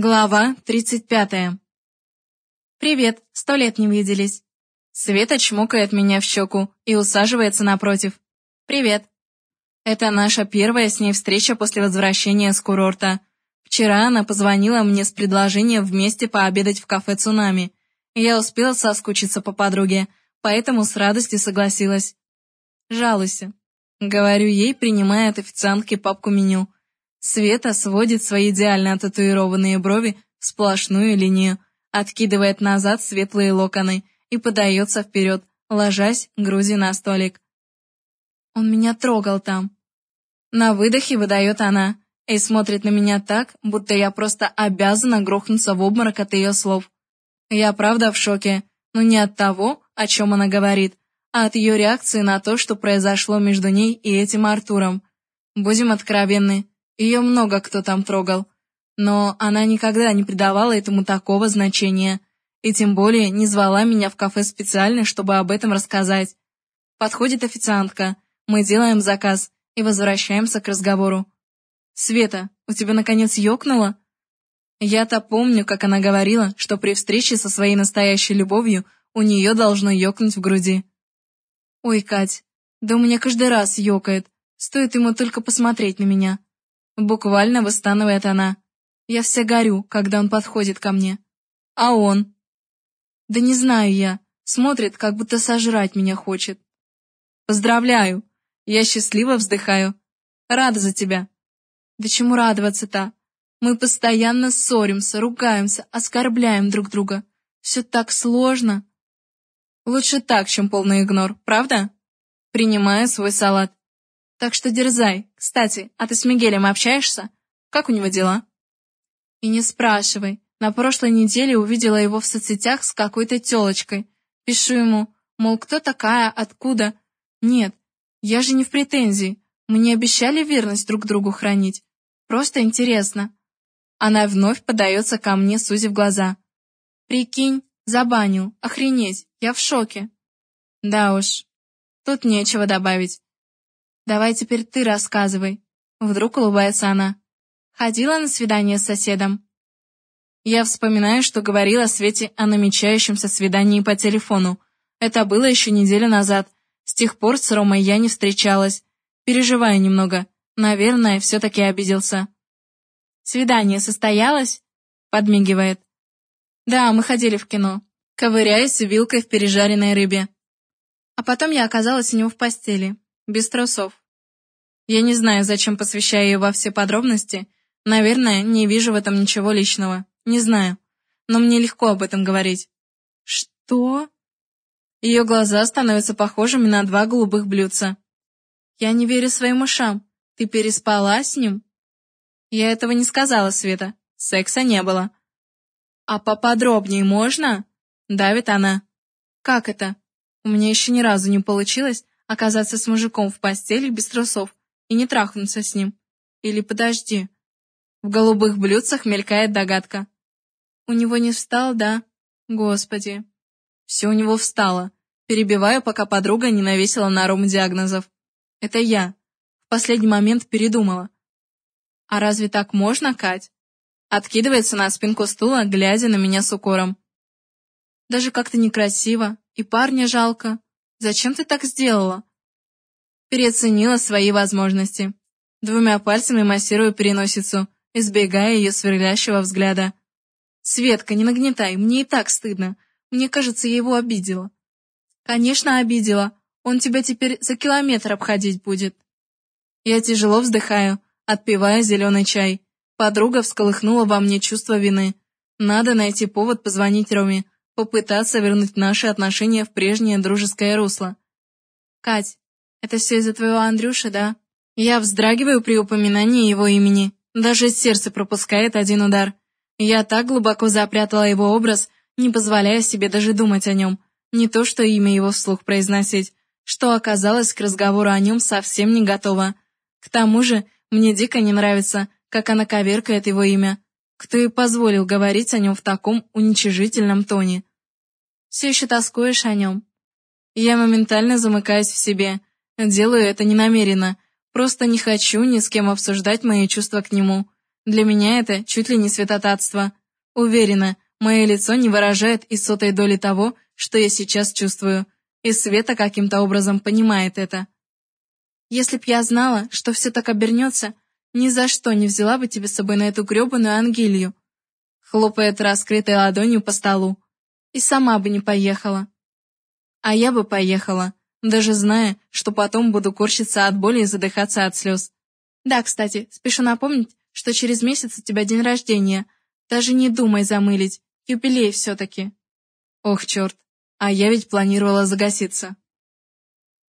Глава 35. «Привет, сто лет не виделись». Света чмокает меня в щеку и усаживается напротив. «Привет». Это наша первая с ней встреча после возвращения с курорта. Вчера она позвонила мне с предложением вместе пообедать в кафе «Цунами». Я успела соскучиться по подруге, поэтому с радостью согласилась. «Жалуйся», — говорю ей, принимая от официантки папку меню — Света сводит свои идеально татуированные брови в сплошную линию, откидывает назад светлые локоны и подается вперед, ложась грузи на столик. Он меня трогал там. На выдохе выдает она и смотрит на меня так, будто я просто обязана грохнуться в обморок от ее слов. Я правда в шоке, но не от того, о чем она говорит, а от ее реакции на то, что произошло между ней и этим Артуром. Будем откровенны, ее много кто там трогал. Но она никогда не придавала этому такого значения. И тем более не звала меня в кафе специально, чтобы об этом рассказать. Подходит официантка. Мы делаем заказ и возвращаемся к разговору. «Света, у тебя наконец ёкнуло?» Я-то помню, как она говорила, что при встрече со своей настоящей любовью у нее должно ёкнуть в груди. «Ой, Кать, да у меня каждый раз ёкает, стоит ему только посмотреть на меня». Буквально выстанывает она. Я вся горю, когда он подходит ко мне. А он? Да не знаю я. Смотрит, как будто сожрать меня хочет. Поздравляю. Я счастливо вздыхаю. Рада за тебя. Да чему радоваться-то? Мы постоянно ссоримся, ругаемся, оскорбляем друг друга. Все так сложно. Лучше так, чем полный игнор, правда? Принимаю свой салат. Так что дерзай. Кстати, а ты с Мигелем общаешься? Как у него дела? И не спрашивай. На прошлой неделе увидела его в соцсетях с какой-то телочкой. Пишу ему, мол, кто такая, откуда? Нет, я же не в претензии. Мы не обещали верность друг другу хранить. Просто интересно. Она вновь подается ко мне, сузив глаза. Прикинь, забанил, охренеть, я в шоке. Да уж, тут нечего добавить. Давай теперь ты рассказывай. Вдруг улыбается она. Ходила на свидание с соседом? Я вспоминаю, что говорила Свете о намечающемся свидании по телефону. Это было еще неделю назад. С тех пор с Ромой я не встречалась. Переживаю немного. Наверное, все-таки обиделся. «Свидание состоялось?» Подмигивает. «Да, мы ходили в кино. Ковыряясь вилкой в пережаренной рыбе. А потом я оказалась у него в постели без трусов. Я не знаю, зачем посвящаю ее во все подробности. Наверное, не вижу в этом ничего личного. Не знаю. Но мне легко об этом говорить. Что? Ее глаза становятся похожими на два голубых блюдца. Я не верю своим ушам. Ты переспала с ним? Я этого не сказала, Света. Секса не было. А поподробнее можно? Давит она. Как это? У меня еще ни разу не получилось Оказаться с мужиком в постели без трусов и не трахнуться с ним. Или подожди. В голубых блюдцах мелькает догадка. У него не встал, да? Господи. Все у него встало. Перебиваю, пока подруга не навесила на Рому диагнозов. Это я. В последний момент передумала. А разве так можно, Кать? Откидывается на спинку стула, глядя на меня с укором. Даже как-то некрасиво, и парня жалко. Зачем ты так сделала?» Переоценила свои возможности. Двумя пальцами массирую переносицу, избегая ее сверлящего взгляда. «Светка, не нагнетай, мне и так стыдно. Мне кажется, я его обидела». «Конечно, обидела. Он тебя теперь за километр обходить будет». Я тяжело вздыхаю, отпивая зеленый чай. Подруга всколыхнула во мне чувство вины. Надо найти повод позвонить Роме, попытаться вернуть наши отношения в прежнее дружеское русло. «Кать, это все из-за твоего Андрюши, да?» Я вздрагиваю при упоминании его имени. Даже сердце пропускает один удар. Я так глубоко запрятала его образ, не позволяя себе даже думать о нем. Не то, что имя его вслух произносить, что оказалось к разговору о нем совсем не готова. К тому же, мне дико не нравится, как она коверкает его имя. Кто и позволил говорить о нем в таком уничижительном тоне? Все еще тоскуешь о нем?» Я моментально замыкаюсь в себе. Делаю это ненамеренно. Просто не хочу ни с кем обсуждать мои чувства к нему. Для меня это чуть ли не святотатство. Уверена, мое лицо не выражает и сотой доли того, что я сейчас чувствую, и Света каким-то образом понимает это. Если б я знала, что все так обернется, ни за что не взяла бы тебя с собой на эту гребаную ангелью. Хлопает раскрытой ладонью по столу. И сама бы не поехала. А я бы поехала, даже зная, что потом буду корчиться от боли и задыхаться от слез. Да, кстати, спешу напомнить, что через месяц у тебя день рождения. Даже не думай замылить, юбилей все-таки. Ох, черт, а я ведь планировала загаситься.